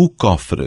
o cofre.